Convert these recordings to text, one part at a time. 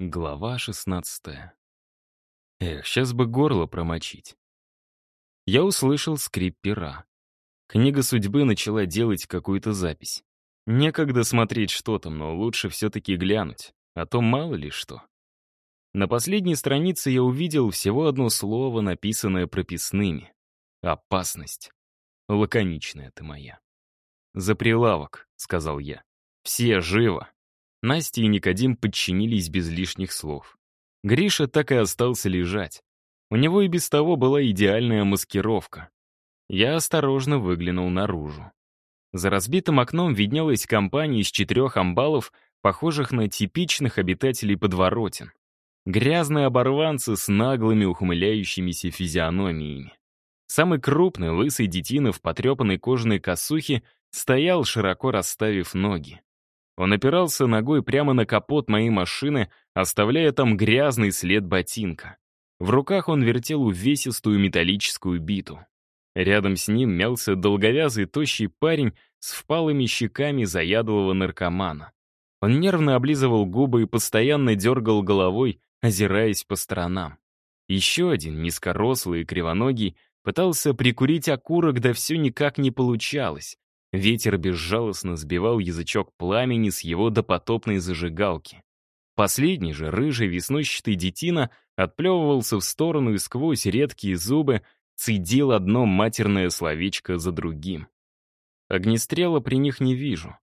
Глава 16 Эх, сейчас бы горло промочить. Я услышал скрип пера. Книга судьбы начала делать какую-то запись. Некогда смотреть, что там, но лучше все-таки глянуть, а то мало ли что. На последней странице я увидел всего одно слово, написанное прописными. «Опасность». Лаконичная ты моя. «За прилавок», — сказал я. «Все живо». Настя и Никодим подчинились без лишних слов. Гриша так и остался лежать. У него и без того была идеальная маскировка. Я осторожно выглянул наружу. За разбитым окном виднелась компания из четырех амбалов, похожих на типичных обитателей подворотен. Грязные оборванцы с наглыми ухмыляющимися физиономиями. Самый крупный, лысый детина в потрепанной кожаной косухе стоял, широко расставив ноги. Он опирался ногой прямо на капот моей машины, оставляя там грязный след ботинка. В руках он вертел увесистую металлическую биту. Рядом с ним мялся долговязый тощий парень с впалыми щеками заядлого наркомана. Он нервно облизывал губы и постоянно дергал головой, озираясь по сторонам. Еще один, низкорослый и кривоногий, пытался прикурить окурок, да все никак не получалось. Ветер безжалостно сбивал язычок пламени с его допотопной зажигалки. Последний же, рыжий веснущатый детина, отплевывался в сторону и сквозь редкие зубы цедил одно матерное словечко за другим. Огнестрела при них не вижу.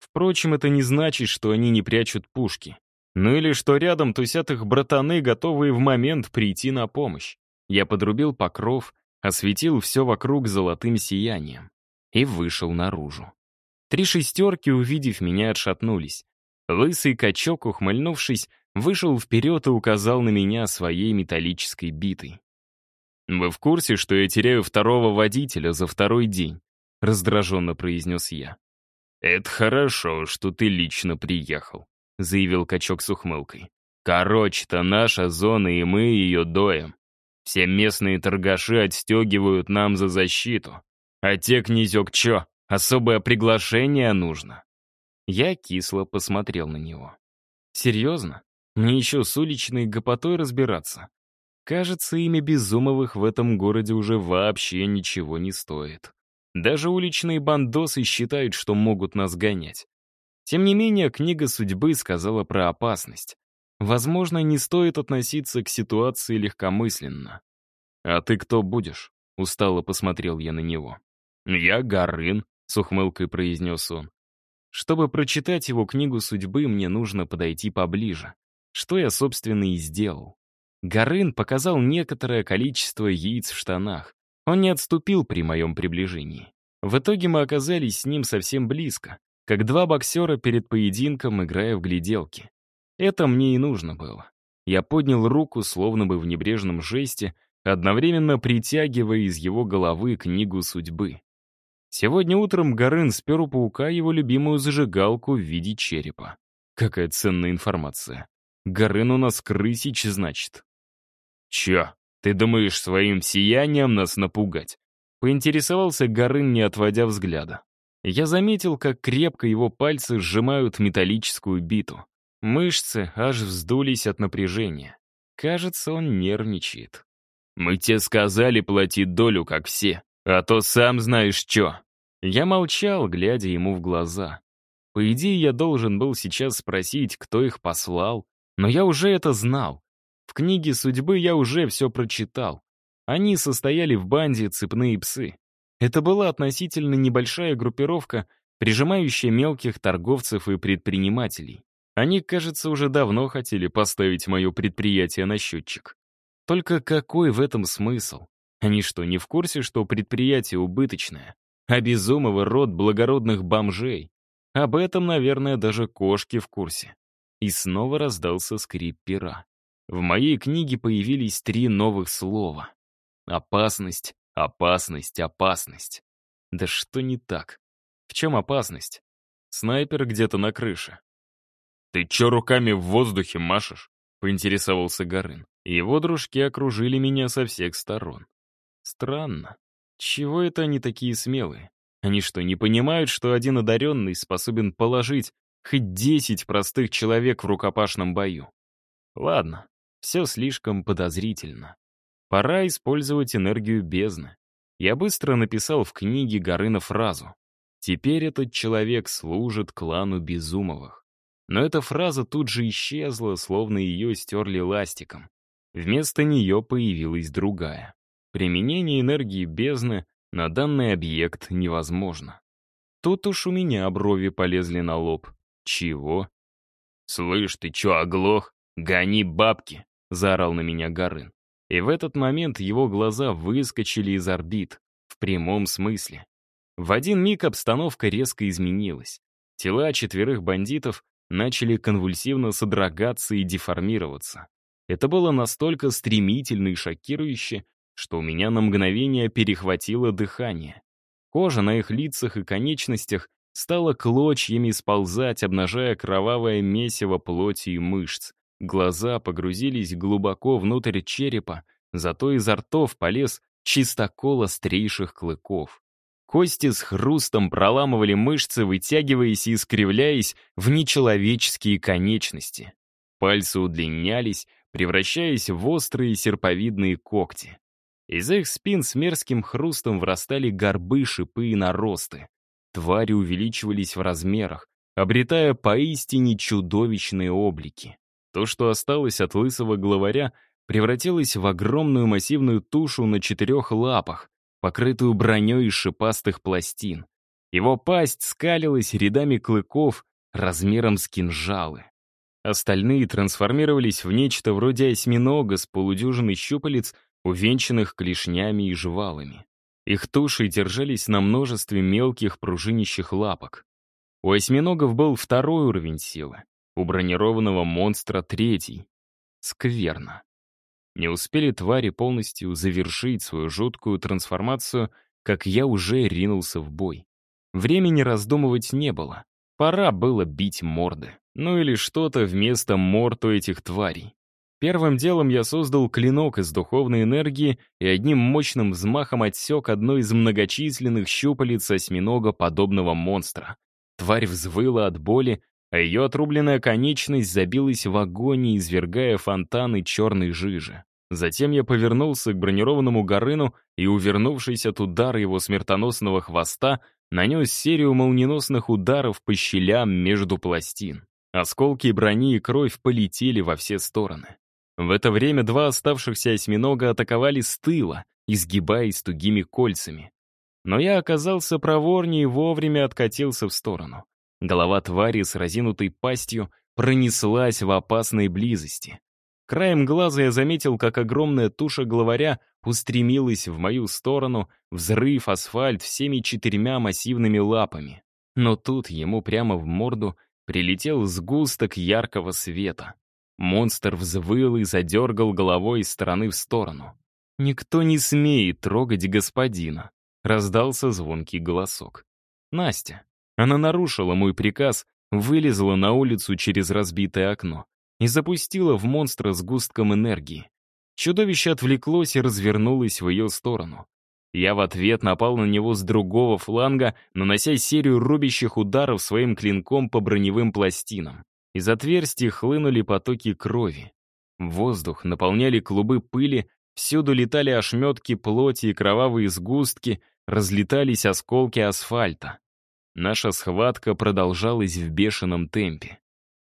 Впрочем, это не значит, что они не прячут пушки. Ну или что рядом тусят их братаны, готовые в момент прийти на помощь. Я подрубил покров, осветил все вокруг золотым сиянием и вышел наружу. Три шестерки, увидев меня, отшатнулись. Лысый качок, ухмыльнувшись, вышел вперед и указал на меня своей металлической битой. «Вы в курсе, что я теряю второго водителя за второй день?» — раздраженно произнес я. «Это хорошо, что ты лично приехал», — заявил качок с ухмылкой. «Короче-то наша зона, и мы ее доем. Все местные торгаши отстегивают нам за защиту. А те, князек, чё, особое приглашение нужно?» Я кисло посмотрел на него. «Серьезно? Мне еще с уличной гопотой разбираться?» Кажется, имя Безумовых в этом городе уже вообще ничего не стоит. Даже уличные бандосы считают, что могут нас гонять. Тем не менее, книга судьбы сказала про опасность. Возможно, не стоит относиться к ситуации легкомысленно. «А ты кто будешь?» — устало посмотрел я на него. «Я Гарын», — с ухмылкой произнес он. Чтобы прочитать его книгу судьбы, мне нужно подойти поближе. Что я, собственно, и сделал. Гарын показал некоторое количество яиц в штанах. Он не отступил при моем приближении. В итоге мы оказались с ним совсем близко, как два боксера перед поединком, играя в гляделки. Это мне и нужно было. Я поднял руку, словно бы в небрежном жесте, одновременно притягивая из его головы книгу судьбы. Сегодня утром Горын спер у паука его любимую зажигалку в виде черепа. Какая ценная информация. Горын у нас крысич, значит. «Чё, ты думаешь своим сиянием нас напугать?» Поинтересовался Горын, не отводя взгляда. Я заметил, как крепко его пальцы сжимают металлическую биту. Мышцы аж вздулись от напряжения. Кажется, он нервничает. «Мы тебе сказали платить долю, как все, а то сам знаешь чё». Я молчал, глядя ему в глаза. По идее, я должен был сейчас спросить, кто их послал, но я уже это знал. В книге судьбы я уже все прочитал. Они состояли в банде «Цепные псы». Это была относительно небольшая группировка, прижимающая мелких торговцев и предпринимателей. Они, кажется, уже давно хотели поставить мое предприятие на счетчик. Только какой в этом смысл? Они что, не в курсе, что предприятие убыточное? А род благородных бомжей. Об этом, наверное, даже кошки в курсе. И снова раздался скрип пера. В моей книге появились три новых слова. Опасность, опасность, опасность. Да что не так? В чем опасность? Снайпер где-то на крыше. «Ты чё руками в воздухе машешь?» — поинтересовался Горын. Его дружки окружили меня со всех сторон. Странно. Чего это они такие смелые? Они что, не понимают, что один одаренный способен положить хоть десять простых человек в рукопашном бою? Ладно, все слишком подозрительно. Пора использовать энергию бездны. Я быстро написал в книге Горына фразу. «Теперь этот человек служит клану Безумовых». Но эта фраза тут же исчезла, словно ее стерли ластиком. Вместо нее появилась другая. Применение энергии бездны на данный объект невозможно. Тут уж у меня брови полезли на лоб. Чего? «Слышь, ты чё, оглох? Гони бабки!» — заорал на меня Горын. И в этот момент его глаза выскочили из орбит, в прямом смысле. В один миг обстановка резко изменилась. Тела четверых бандитов начали конвульсивно содрогаться и деформироваться. Это было настолько стремительно и шокирующе, что у меня на мгновение перехватило дыхание. Кожа на их лицах и конечностях стала клочьями сползать, обнажая кровавое месиво плоти и мышц. Глаза погрузились глубоко внутрь черепа, зато изо ртов полез чистокол острейших клыков. Кости с хрустом проламывали мышцы, вытягиваясь и искривляясь в нечеловеческие конечности. Пальцы удлинялись, превращаясь в острые серповидные когти. Из их спин с мерзким хрустом врастали горбы, шипы и наросты. Твари увеличивались в размерах, обретая поистине чудовищные облики. То, что осталось от лысого главаря, превратилось в огромную массивную тушу на четырех лапах, покрытую броней из шипастых пластин. Его пасть скалилась рядами клыков размером с кинжалы. Остальные трансформировались в нечто вроде осьминога с полудюжиной щупалец, увенчанных клешнями и жвалами. Их туши держались на множестве мелких пружинищих лапок. У осьминогов был второй уровень силы, у бронированного монстра третий. Скверно. Не успели твари полностью завершить свою жуткую трансформацию, как я уже ринулся в бой. Времени раздумывать не было. Пора было бить морды. Ну или что-то вместо морд этих тварей. Первым делом я создал клинок из духовной энергии и одним мощным взмахом отсек одно из многочисленных щупалец осьминога подобного монстра. Тварь взвыла от боли, а ее отрубленная конечность забилась в агонии, извергая фонтаны черной жижи. Затем я повернулся к бронированному горыну и, увернувшись от удара его смертоносного хвоста, нанес серию молниеносных ударов по щелям между пластин. Осколки брони и кровь полетели во все стороны. В это время два оставшихся осьминога атаковали с тыла, изгибаясь тугими кольцами. Но я оказался проворнее и вовремя откатился в сторону. Голова твари с разинутой пастью пронеслась в опасной близости. Краем глаза я заметил, как огромная туша главаря устремилась в мою сторону, взрыв асфальт всеми четырьмя массивными лапами. Но тут ему прямо в морду прилетел сгусток яркого света. Монстр взвыл и задергал головой из стороны в сторону. «Никто не смеет трогать господина», — раздался звонкий голосок. Настя. Она нарушила мой приказ, вылезла на улицу через разбитое окно и запустила в монстра сгустком энергии. Чудовище отвлеклось и развернулось в ее сторону. Я в ответ напал на него с другого фланга, нанося серию рубящих ударов своим клинком по броневым пластинам. Из отверстий хлынули потоки крови. Воздух наполняли клубы пыли, всюду летали ошметки плоти и кровавые сгустки, разлетались осколки асфальта. Наша схватка продолжалась в бешеном темпе.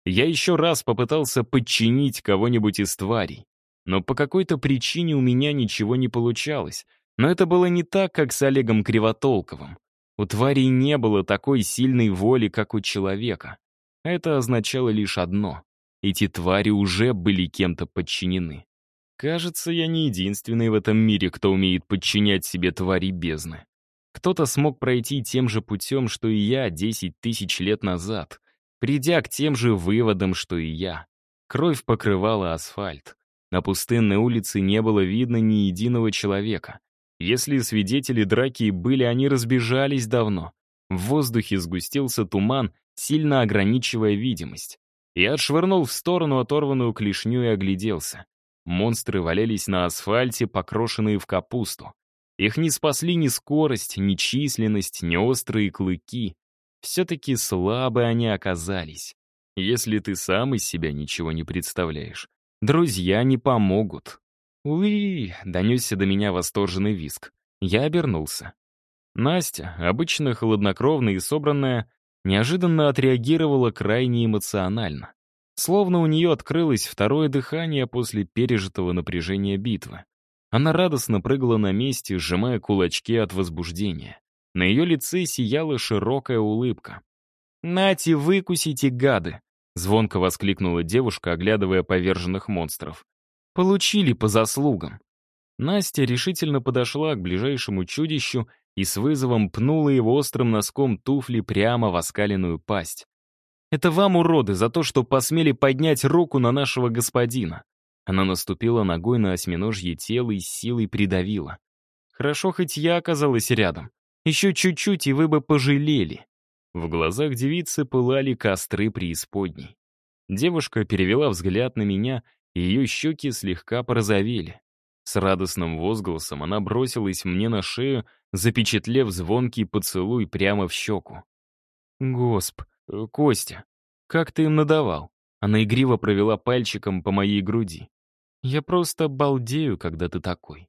Я еще раз попытался подчинить кого-нибудь из тварей, но по какой-то причине у меня ничего не получалось. Но это было не так, как с Олегом Кривотолковым. У тварей не было такой сильной воли, как у человека. Это означало лишь одно — эти твари уже были кем-то подчинены. Кажется, я не единственный в этом мире, кто умеет подчинять себе твари бездны. Кто-то смог пройти тем же путем, что и я 10 тысяч лет назад, придя к тем же выводам, что и я. Кровь покрывала асфальт. На пустынной улице не было видно ни единого человека. Если свидетели драки были, они разбежались давно. В воздухе сгустился туман, сильно ограничивая видимость. Я отшвырнул в сторону оторванную клешню и огляделся. Монстры валялись на асфальте, покрошенные в капусту. Их не спасли ни скорость, ни численность, ни острые клыки. Все-таки слабы они оказались. Если ты сам из себя ничего не представляешь, Друзья не помогут. «Уи!» — донесся до меня восторженный виск. Я обернулся. Настя, обычно хладнокровная и собранная, неожиданно отреагировала крайне эмоционально. Словно у нее открылось второе дыхание после пережитого напряжения битвы. Она радостно прыгала на месте, сжимая кулачки от возбуждения. На ее лице сияла широкая улыбка. «Нате, выкусите, гады!» — звонко воскликнула девушка, оглядывая поверженных монстров. «Получили по заслугам!» Настя решительно подошла к ближайшему чудищу и с вызовом пнула его острым носком туфли прямо в оскаленную пасть. «Это вам, уроды, за то, что посмели поднять руку на нашего господина!» Она наступила ногой на осьминожье тело и силой придавила. «Хорошо, хоть я оказалась рядом. Еще чуть-чуть, и вы бы пожалели». В глазах девицы пылали костры преисподней. Девушка перевела взгляд на меня, и ее щеки слегка порозовели. С радостным возгласом она бросилась мне на шею, запечатлев звонкий поцелуй прямо в щеку. «Госп, э, Костя, как ты им надавал?» Она игриво провела пальчиком по моей груди. «Я просто балдею, когда ты такой».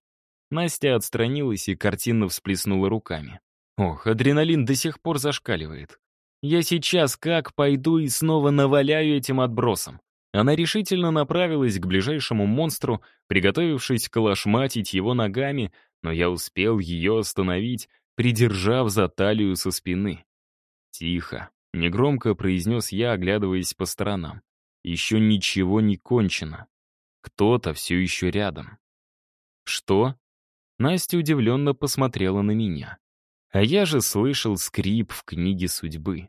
Настя отстранилась и картинно всплеснула руками. Ох, адреналин до сих пор зашкаливает. Я сейчас как пойду и снова наваляю этим отбросом. Она решительно направилась к ближайшему монстру, приготовившись калашматить его ногами, но я успел ее остановить, придержав за талию со спины. «Тихо», — негромко произнес я, оглядываясь по сторонам. «Еще ничего не кончено. Кто-то все еще рядом». «Что?» Настя удивленно посмотрела на меня. А я же слышал скрип в книге судьбы.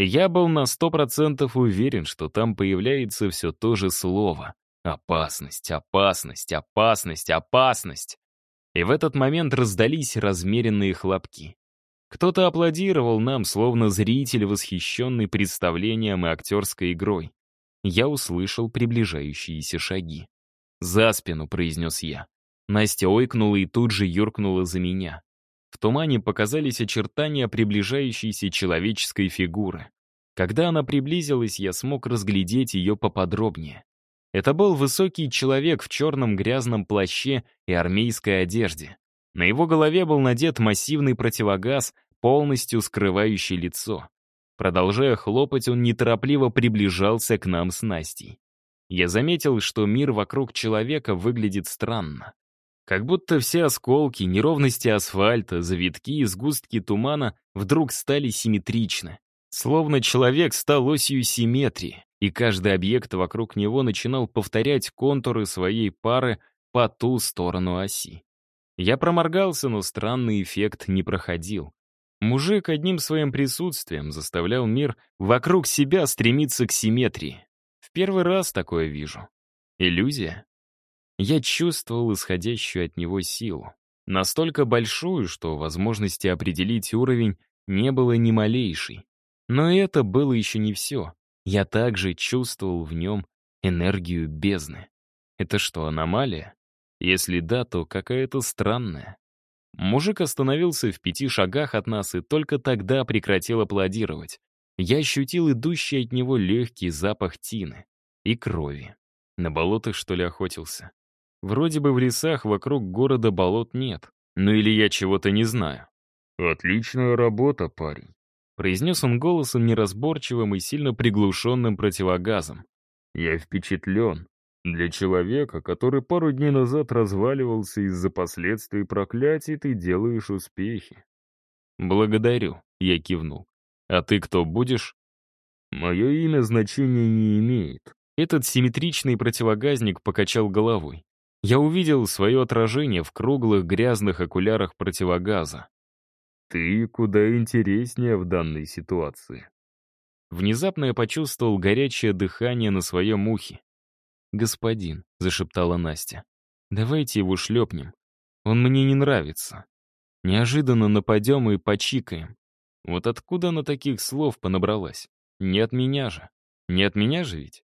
Я был на сто процентов уверен, что там появляется все то же слово. Опасность, опасность, опасность, опасность. И в этот момент раздались размеренные хлопки. Кто-то аплодировал нам, словно зритель, восхищенный представлением и актерской игрой. Я услышал приближающиеся шаги. «За спину», — произнес я. Настя ойкнула и тут же юркнула за меня. В тумане показались очертания приближающейся человеческой фигуры. Когда она приблизилась, я смог разглядеть ее поподробнее. Это был высокий человек в черном грязном плаще и армейской одежде. На его голове был надет массивный противогаз, полностью скрывающий лицо. Продолжая хлопать, он неторопливо приближался к нам с Настей. Я заметил, что мир вокруг человека выглядит странно. Как будто все осколки, неровности асфальта, завитки и сгустки тумана вдруг стали симметричны. Словно человек стал осью симметрии, и каждый объект вокруг него начинал повторять контуры своей пары по ту сторону оси. Я проморгался, но странный эффект не проходил. Мужик одним своим присутствием заставлял мир вокруг себя стремиться к симметрии. В первый раз такое вижу. Иллюзия? Я чувствовал исходящую от него силу. Настолько большую, что возможности определить уровень не было ни малейшей. Но это было еще не все. Я также чувствовал в нем энергию бездны. Это что, аномалия? Если да, то какая-то странная. Мужик остановился в пяти шагах от нас и только тогда прекратил аплодировать. Я ощутил идущий от него легкий запах тины и крови. На болотах, что ли, охотился? Вроде бы в лесах вокруг города болот нет. Ну или я чего-то не знаю. «Отличная работа, парень», — произнес он голосом неразборчивым и сильно приглушенным противогазом. «Я впечатлен. Для человека, который пару дней назад разваливался из-за последствий проклятий, ты делаешь успехи». «Благодарю», — я кивнул. «А ты кто будешь?» «Мое имя значения не имеет». Этот симметричный противогазник покачал головой я увидел свое отражение в круглых грязных окулярах противогаза. «Ты куда интереснее в данной ситуации». Внезапно я почувствовал горячее дыхание на своем ухе. «Господин», — зашептала Настя, — «давайте его шлепнем. Он мне не нравится. Неожиданно нападем и почикаем. Вот откуда она таких слов понабралась? Не от меня же. Не от меня же ведь?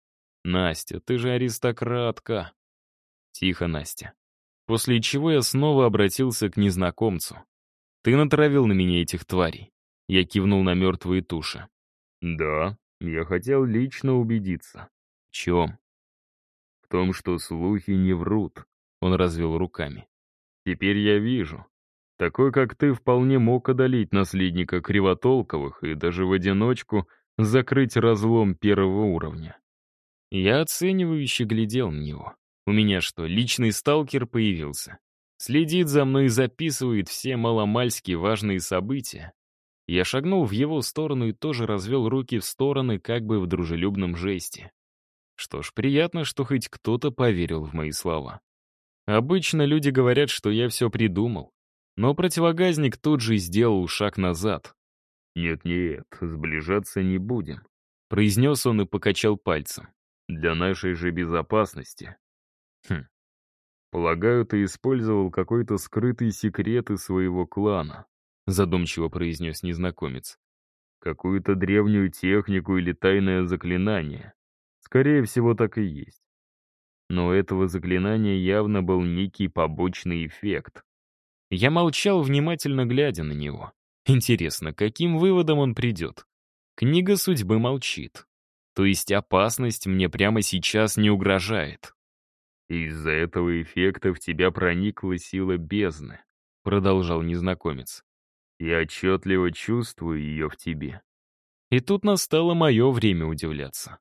Настя, ты же аристократка. Тихо, Настя. После чего я снова обратился к незнакомцу. «Ты натравил на меня этих тварей». Я кивнул на мертвые туши. «Да, я хотел лично убедиться». «В чем?» «В том, что слухи не врут. Он развел руками. Теперь я вижу. Такой, как ты, вполне мог одолеть наследника Кривотолковых и даже в одиночку закрыть разлом первого уровня. Я оценивающе глядел на него. У меня что, личный сталкер появился? Следит за мной и записывает все маломальски важные события. Я шагнул в его сторону и тоже развел руки в стороны, как бы в дружелюбном жесте. Что ж, приятно, что хоть кто-то поверил в мои слова. Обычно люди говорят, что я все придумал. Но противогазник тут же сделал шаг назад. «Нет-нет, сближаться не будем», — произнес он и покачал пальцем. «Для нашей же безопасности». «Хм. Полагаю, ты использовал какой-то скрытый секрет из своего клана», — задумчиво произнес незнакомец. «Какую-то древнюю технику или тайное заклинание. Скорее всего, так и есть. Но у этого заклинания явно был некий побочный эффект. Я молчал, внимательно глядя на него. Интересно, каким выводом он придет? Книга судьбы молчит. То есть опасность мне прямо сейчас не угрожает. «Из-за этого эффекта в тебя проникла сила бездны», — продолжал незнакомец. «Я отчетливо чувствую ее в тебе». И тут настало мое время удивляться.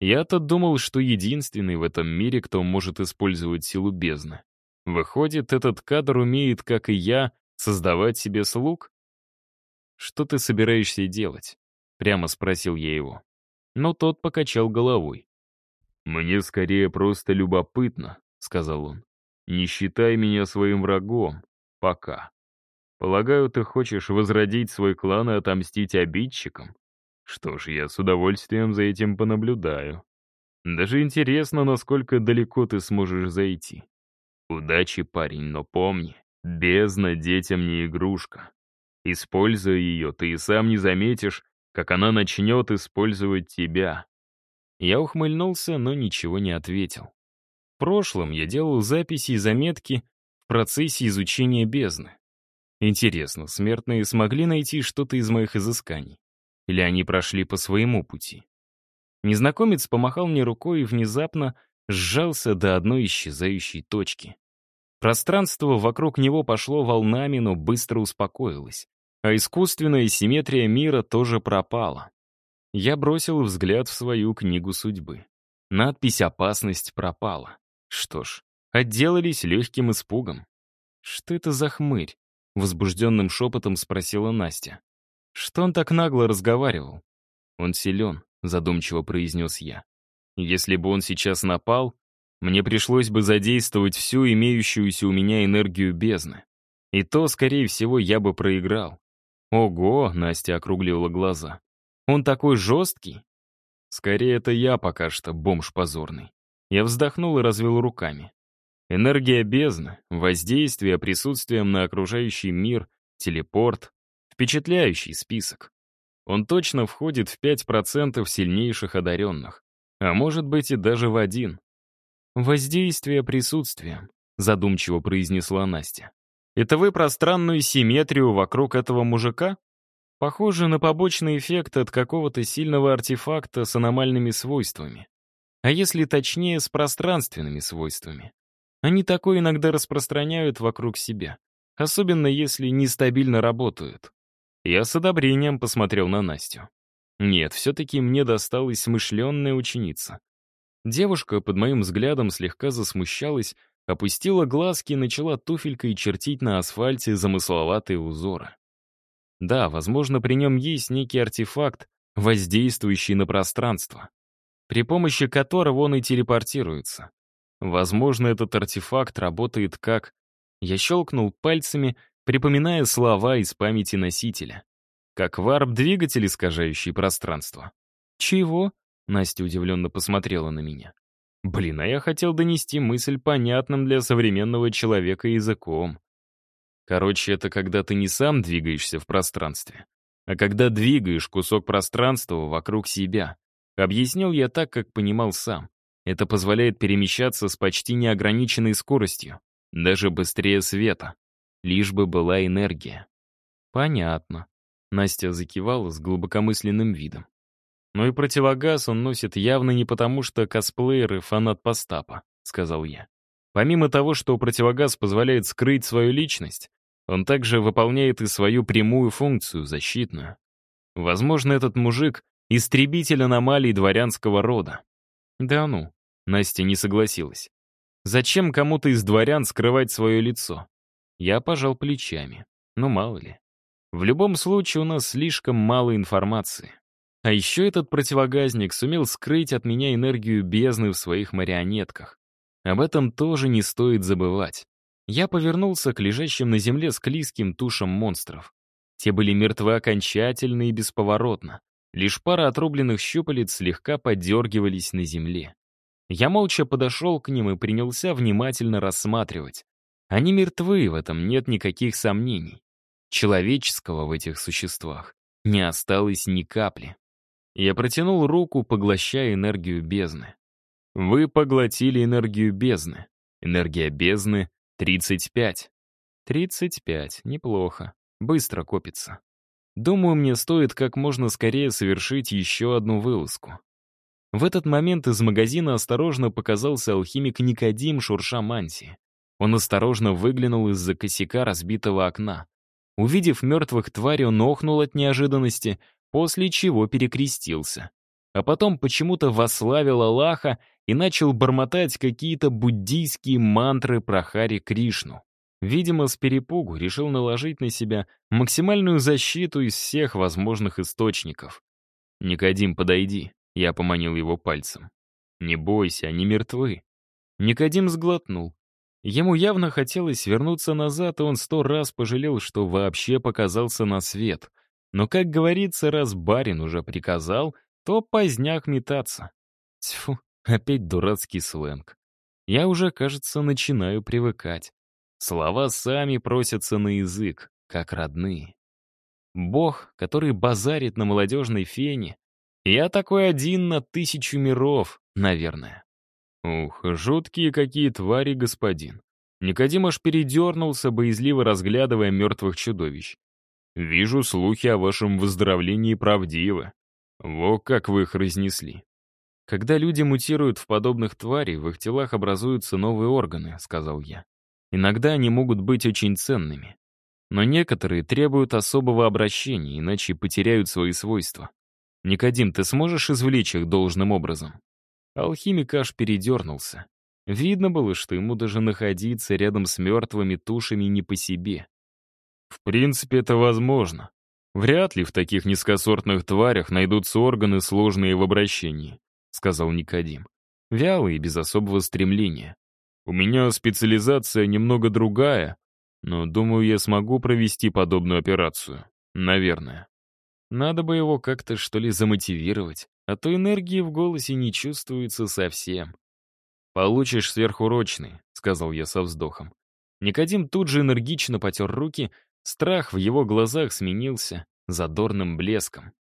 Я-то думал, что единственный в этом мире, кто может использовать силу бездны. Выходит, этот кадр умеет, как и я, создавать себе слуг? «Что ты собираешься делать?» — прямо спросил я его. Но тот покачал головой. «Мне скорее просто любопытно», — сказал он. «Не считай меня своим врагом. Пока. Полагаю, ты хочешь возродить свой клан и отомстить обидчикам? Что ж, я с удовольствием за этим понаблюдаю. Даже интересно, насколько далеко ты сможешь зайти. Удачи, парень, но помни, бездна детям не игрушка. Используя ее, ты и сам не заметишь, как она начнет использовать тебя. Я ухмыльнулся, но ничего не ответил. В прошлом я делал записи и заметки в процессе изучения бездны. Интересно, смертные смогли найти что-то из моих изысканий? Или они прошли по своему пути? Незнакомец помахал мне рукой и внезапно сжался до одной исчезающей точки. Пространство вокруг него пошло волнами, но быстро успокоилось. А искусственная симметрия мира тоже пропала. Я бросил взгляд в свою книгу судьбы. Надпись «Опасность» пропала. Что ж, отделались легким испугом. «Что это за хмырь?» — возбужденным шепотом спросила Настя. «Что он так нагло разговаривал?» «Он силен», — задумчиво произнес я. «Если бы он сейчас напал, мне пришлось бы задействовать всю имеющуюся у меня энергию бездны. И то, скорее всего, я бы проиграл. Ого, Настя округлила глаза. Он такой жесткий? Скорее, это я пока что бомж позорный. Я вздохнул и развел руками. Энергия бездны, воздействие присутствием на окружающий мир, телепорт. Впечатляющий список. Он точно входит в 5% сильнейших одаренных. А может быть и даже в один. «Воздействие присутствием», — задумчиво произнесла Настя. «Это вы про странную симметрию вокруг этого мужика?» Похоже на побочный эффект от какого-то сильного артефакта с аномальными свойствами. А если точнее, с пространственными свойствами. Они такое иногда распространяют вокруг себя, особенно если нестабильно работают. Я с одобрением посмотрел на Настю. Нет, все-таки мне досталась смышленная ученица. Девушка под моим взглядом слегка засмущалась, опустила глазки и начала туфелькой чертить на асфальте замысловатые узоры. Да, возможно, при нем есть некий артефакт, воздействующий на пространство, при помощи которого он и телепортируется. Возможно, этот артефакт работает как... Я щелкнул пальцами, припоминая слова из памяти носителя. Как варп-двигатель, искажающий пространство. «Чего?» — Настя удивленно посмотрела на меня. «Блин, а я хотел донести мысль понятным для современного человека языком. Короче, это когда ты не сам двигаешься в пространстве, а когда двигаешь кусок пространства вокруг себя. Объяснил я так, как понимал сам. Это позволяет перемещаться с почти неограниченной скоростью, даже быстрее света, лишь бы была энергия. Понятно. Настя закивала с глубокомысленным видом. Но и противогаз он носит явно не потому, что косплеер и фанат Постапа. сказал я. «Помимо того, что противогаз позволяет скрыть свою личность, он также выполняет и свою прямую функцию, защитную. Возможно, этот мужик — истребитель аномалий дворянского рода». «Да ну», — Настя не согласилась. «Зачем кому-то из дворян скрывать свое лицо?» Я пожал плечами. Ну, мало ли. В любом случае, у нас слишком мало информации. А еще этот противогазник сумел скрыть от меня энергию бездны в своих марионетках. Об этом тоже не стоит забывать. Я повернулся к лежащим на земле склизким тушам монстров. Те были мертвы окончательно и бесповоротно. Лишь пара отрубленных щупалец слегка подергивались на земле. Я молча подошел к ним и принялся внимательно рассматривать. Они мертвы, в этом нет никаких сомнений. Человеческого в этих существах не осталось ни капли. Я протянул руку, поглощая энергию бездны. Вы поглотили энергию бездны. Энергия бездны — 35. 35, неплохо. Быстро копится. Думаю, мне стоит как можно скорее совершить еще одну вылазку. В этот момент из магазина осторожно показался алхимик Никодим, шурша мантии. Он осторожно выглянул из-за косяка разбитого окна. Увидев мертвых тварей, он охнул от неожиданности, после чего перекрестился. А потом почему-то вославил Аллаха и начал бормотать какие-то буддийские мантры про Хари Кришну. Видимо, с перепугу решил наложить на себя максимальную защиту из всех возможных источников. «Никодим, подойди», — я поманил его пальцем. «Не бойся, они мертвы». Никодим сглотнул. Ему явно хотелось вернуться назад, и он сто раз пожалел, что вообще показался на свет. Но, как говорится, раз барин уже приказал, то поздняк метаться. Тьфу, опять дурацкий сленг. Я уже, кажется, начинаю привыкать. Слова сами просятся на язык, как родные. Бог, который базарит на молодежной фене, я такой один на тысячу миров, наверное. Ух, жуткие какие твари, господин. Никодим аж передернулся, боязливо разглядывая мертвых чудовищ. «Вижу, слухи о вашем выздоровлении правдивы. Во как вы их разнесли». «Когда люди мутируют в подобных тварей, в их телах образуются новые органы», — сказал я. «Иногда они могут быть очень ценными. Но некоторые требуют особого обращения, иначе потеряют свои свойства. Никодим, ты сможешь извлечь их должным образом?» Алхимик аж передернулся. Видно было, что ему даже находиться рядом с мертвыми тушами не по себе. В принципе, это возможно. Вряд ли в таких низкосортных тварях найдутся органы, сложные в обращении, сказал Никодим. Вялый и без особого стремления. У меня специализация немного другая, но, думаю, я смогу провести подобную операцию. Наверное. Надо бы его как-то, что ли, замотивировать а то энергии в голосе не чувствуется совсем. «Получишь сверхурочный», — сказал я со вздохом. Никодим тут же энергично потер руки, страх в его глазах сменился задорным блеском.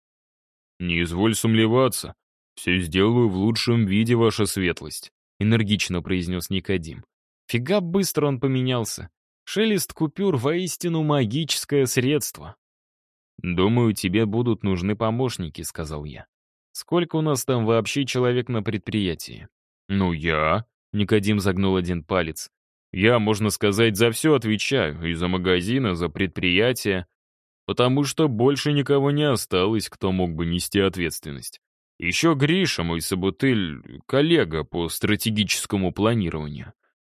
«Не изволь сомневаться, все сделаю в лучшем виде, ваша светлость», — энергично произнес Никодим. Фига быстро он поменялся. Шелест купюр воистину магическое средство. «Думаю, тебе будут нужны помощники», — сказал я. Сколько у нас там вообще человек на предприятии? Ну, я. Никодим загнул один палец. Я, можно сказать, за все отвечаю. И за магазин, и за предприятие. Потому что больше никого не осталось, кто мог бы нести ответственность. Еще Гриша, мой собутыль, коллега по стратегическому планированию.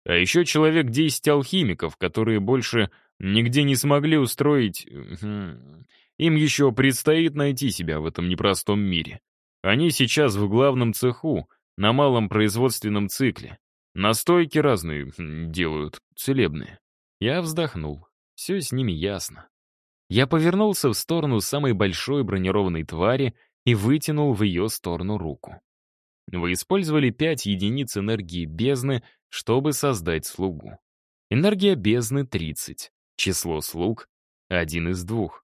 А еще человек 10 алхимиков, которые больше нигде не смогли устроить... Им еще предстоит найти себя в этом непростом мире. Они сейчас в главном цеху, на малом производственном цикле. Настойки разные делают, целебные. Я вздохнул. Все с ними ясно. Я повернулся в сторону самой большой бронированной твари и вытянул в ее сторону руку. Вы использовали 5 единиц энергии бездны, чтобы создать слугу. Энергия бездны — 30. Число слуг — один из двух.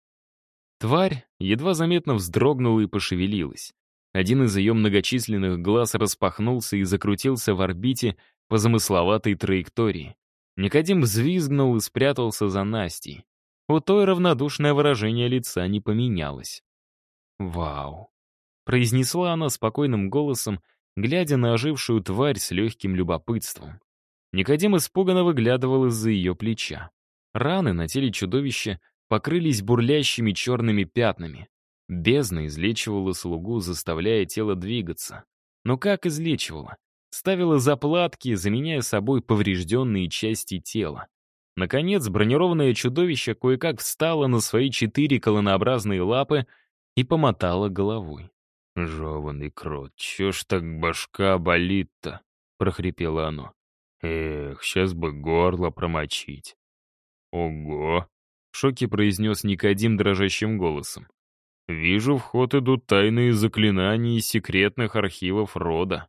Тварь едва заметно вздрогнула и пошевелилась. Один из ее многочисленных глаз распахнулся и закрутился в орбите по замысловатой траектории. Никодим взвизгнул и спрятался за Настей. У той равнодушное выражение лица не поменялось. «Вау!» — произнесла она спокойным голосом глядя на ожившую тварь с легким любопытством. Никодим испуганно выглядывал из-за ее плеча. Раны на теле чудовища покрылись бурлящими черными пятнами. Бездна излечивала слугу, заставляя тело двигаться. Но как излечивала? Ставила заплатки, заменяя собой поврежденные части тела. Наконец, бронированное чудовище кое-как встало на свои четыре колонообразные лапы и помотало головой. «Жеванный крот, чё ж так башка болит-то?» — прохрипело оно. «Эх, сейчас бы горло промочить». «Ого!» — в шоке произнес Никодим дрожащим голосом. «Вижу, в ход идут тайные заклинания из секретных архивов рода».